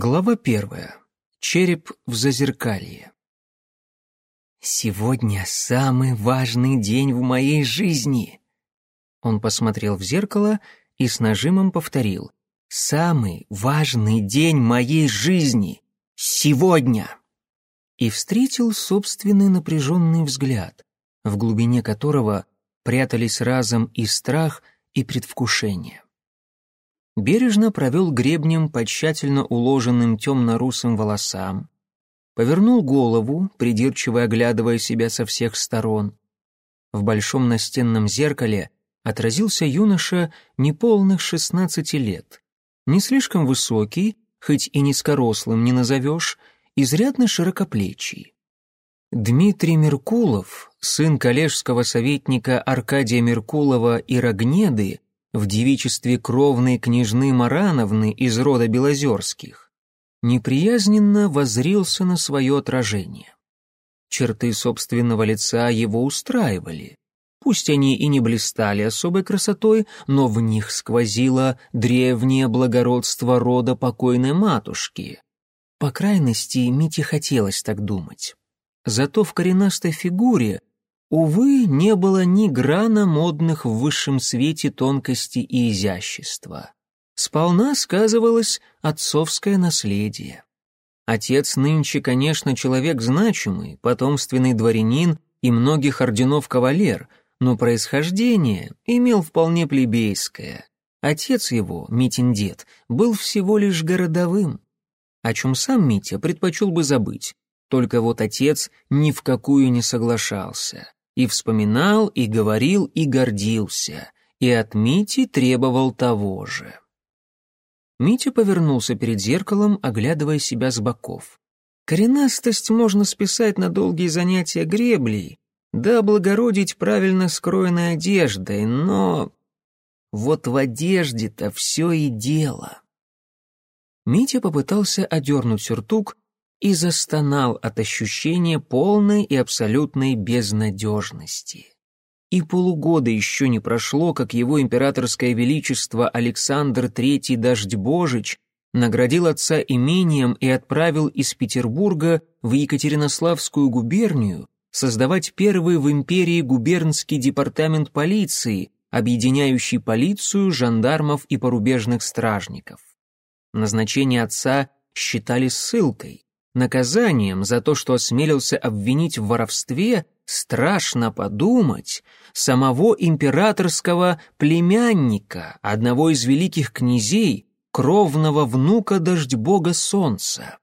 Глава первая. Череп в зазеркалье. «Сегодня самый важный день в моей жизни!» Он посмотрел в зеркало и с нажимом повторил. «Самый важный день моей жизни! Сегодня!» И встретил собственный напряженный взгляд, в глубине которого прятались разом и страх, и предвкушение бережно провел гребнем по тщательно уложенным темно-русым волосам, повернул голову, придирчиво оглядывая себя со всех сторон. В большом настенном зеркале отразился юноша неполных шестнадцати лет, не слишком высокий, хоть и низкорослым не назовешь, изрядно широкоплечий. Дмитрий Меркулов, сын коллежского советника Аркадия Меркулова и Рогнеды, в девичестве кровной княжны Марановны из рода Белозерских, неприязненно возрился на свое отражение. Черты собственного лица его устраивали. Пусть они и не блистали особой красотой, но в них сквозило древнее благородство рода покойной матушки. По крайности, Мите хотелось так думать. Зато в коренастой фигуре Увы, не было ни грана модных в высшем свете тонкости и изящества. Сполна сказывалось отцовское наследие. Отец нынче, конечно, человек значимый, потомственный дворянин и многих орденов кавалер, но происхождение имел вполне плебейское. Отец его, Митин дед, был всего лишь городовым, о чем сам Митя предпочел бы забыть, только вот отец ни в какую не соглашался и вспоминал, и говорил, и гордился, и от Мити требовал того же. Митя повернулся перед зеркалом, оглядывая себя с боков. Коренастость можно списать на долгие занятия греблей, да облагородить правильно скроенной одеждой, но... Вот в одежде-то все и дело. Митя попытался одернуть сюртук, и застонал от ощущения полной и абсолютной безнадежности. И полугода еще не прошло, как его императорское величество Александр III Дождь-Божич наградил отца имением и отправил из Петербурга в Екатеринославскую губернию создавать первый в империи губернский департамент полиции, объединяющий полицию, жандармов и порубежных стражников. Назначение отца считали ссылкой, Наказанием за то, что осмелился обвинить в воровстве, страшно подумать, самого императорского племянника, одного из великих князей, кровного внука дождь бога солнца.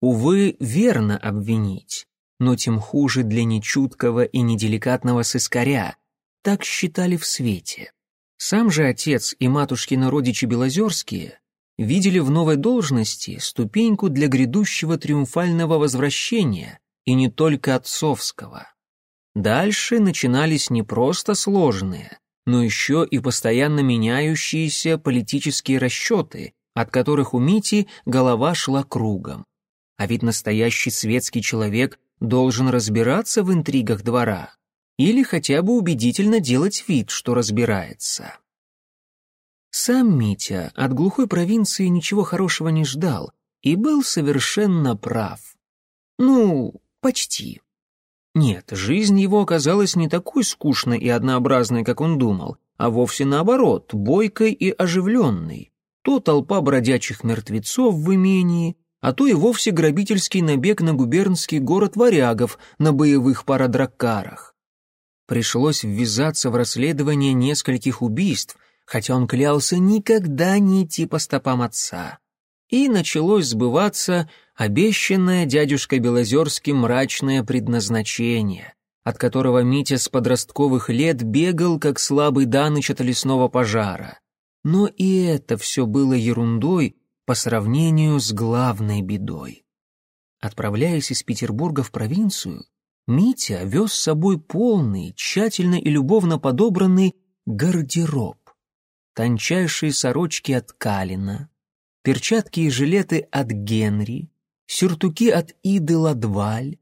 Увы, верно обвинить, но тем хуже для нечуткого и неделикатного сыскаря, так считали в свете. Сам же отец и матушкины родичи Белозерские видели в новой должности ступеньку для грядущего триумфального возвращения, и не только отцовского. Дальше начинались не просто сложные, но еще и постоянно меняющиеся политические расчеты, от которых у Мити голова шла кругом. А ведь настоящий светский человек должен разбираться в интригах двора или хотя бы убедительно делать вид, что разбирается. Сам Митя от глухой провинции ничего хорошего не ждал и был совершенно прав. Ну, почти. Нет, жизнь его оказалась не такой скучной и однообразной, как он думал, а вовсе наоборот, бойкой и оживленной. То толпа бродячих мертвецов в имении, а то и вовсе грабительский набег на губернский город варягов на боевых парадраккарах. Пришлось ввязаться в расследование нескольких убийств — хотя он клялся никогда не идти по стопам отца. И началось сбываться обещанное дядюшкой Белозерским мрачное предназначение, от которого Митя с подростковых лет бегал, как слабый Даныч от лесного пожара. Но и это все было ерундой по сравнению с главной бедой. Отправляясь из Петербурга в провинцию, Митя вез с собой полный, тщательно и любовно подобранный гардероб тончайшие сорочки от Калина, перчатки и жилеты от Генри, сюртуки от Иды Ладваль,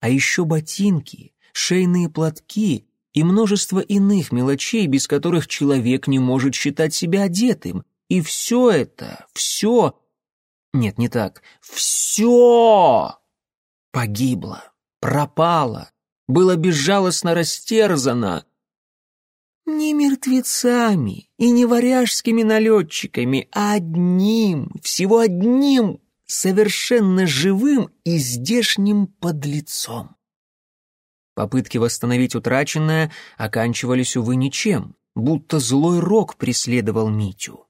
а еще ботинки, шейные платки и множество иных мелочей, без которых человек не может считать себя одетым. И все это, все... Нет, не так. Все погибло, пропало, было безжалостно растерзано. Не мертвецами и не варяжскими налетчиками, а одним, всего одним, совершенно живым и здешним подлецом. Попытки восстановить утраченное оканчивались, увы, ничем, будто злой рок преследовал Митю.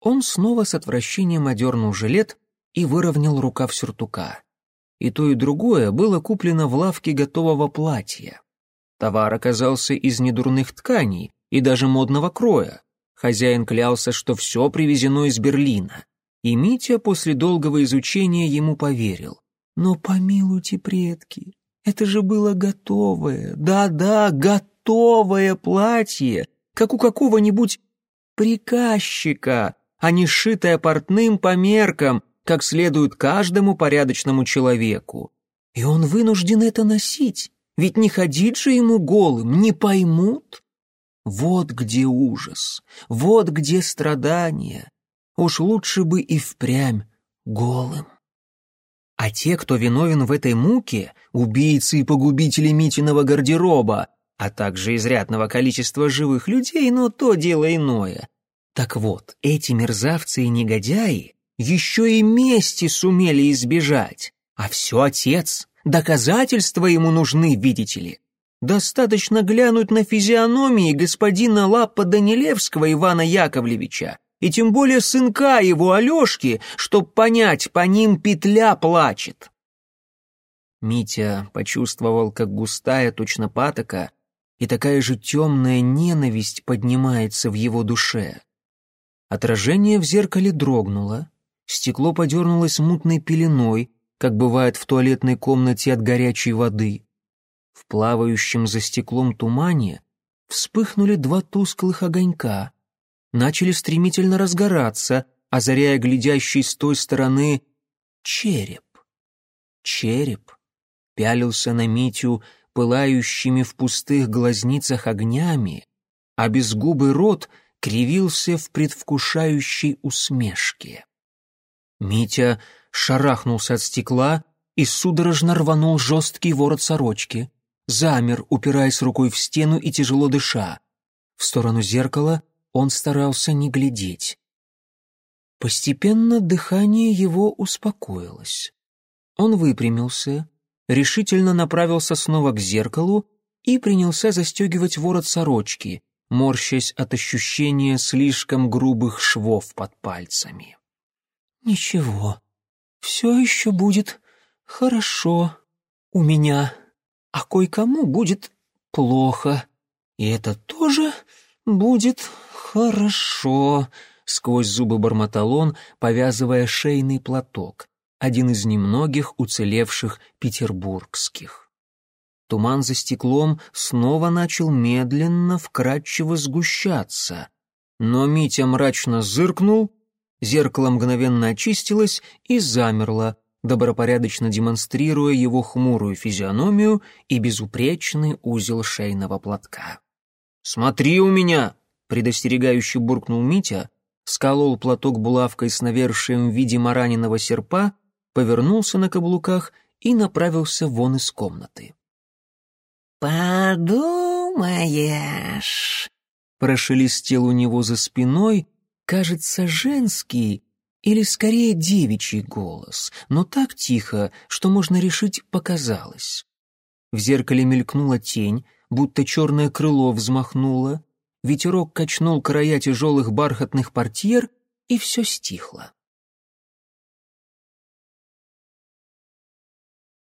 Он снова с отвращением одернул жилет и выровнял рукав сюртука. И то, и другое было куплено в лавке готового платья. Товар оказался из недурных тканей и даже модного кроя. Хозяин клялся, что все привезено из Берлина. И Митя после долгого изучения ему поверил. Но помилуйте, предки, это же было готовое, да-да, готовое платье, как у какого-нибудь приказчика, а не сшитое портным по меркам, как следует каждому порядочному человеку. И он вынужден это носить, ведь не ходить же ему голым, не поймут. Вот где ужас, вот где страдания. Уж лучше бы и впрямь голым. А те, кто виновен в этой муке, убийцы и погубители Митиного гардероба, а также изрядного количества живых людей, но то дело иное. Так вот, эти мерзавцы и негодяи еще и мести сумели избежать. А все отец, доказательства ему нужны, видите ли. Достаточно глянуть на физиономии господина Лаппа Данилевского Ивана Яковлевича, и тем более сынка его Алешки, чтоб понять, по ним петля плачет. Митя почувствовал, как густая точно патока и такая же темная ненависть поднимается в его душе. Отражение в зеркале дрогнуло, стекло подернулось мутной пеленой, как бывает в туалетной комнате от горячей воды. В плавающем за стеклом тумане вспыхнули два тусклых огонька — начали стремительно разгораться, озаряя глядящий с той стороны череп. Череп пялился на Митю пылающими в пустых глазницах огнями, а безгубый рот кривился в предвкушающей усмешке. Митя шарахнулся от стекла и судорожно рванул жесткий ворот сорочки, замер, упираясь рукой в стену и тяжело дыша. В сторону зеркала он старался не глядеть. Постепенно дыхание его успокоилось. Он выпрямился, решительно направился снова к зеркалу и принялся застегивать ворот сорочки, морщась от ощущения слишком грубых швов под пальцами. «Ничего, все еще будет хорошо у меня, а кое-кому будет плохо, и это тоже будет «Хорошо», — сквозь зубы бормотал он, повязывая шейный платок, один из немногих уцелевших петербургских. Туман за стеклом снова начал медленно, вкрадчиво сгущаться. Но Митя мрачно зыркнул, зеркало мгновенно очистилось и замерло, добропорядочно демонстрируя его хмурую физиономию и безупречный узел шейного платка. «Смотри у меня!» предостерегающе буркнул Митя, сколол платок булавкой с навершием в виде мараненного серпа, повернулся на каблуках и направился вон из комнаты. «Подумаешь!» — прошелестел у него за спиной, кажется, женский или скорее девичий голос, но так тихо, что можно решить, показалось. В зеркале мелькнула тень, будто черное крыло взмахнуло, ветерок качнул края тяжелых бархатных портьер, и все стихло.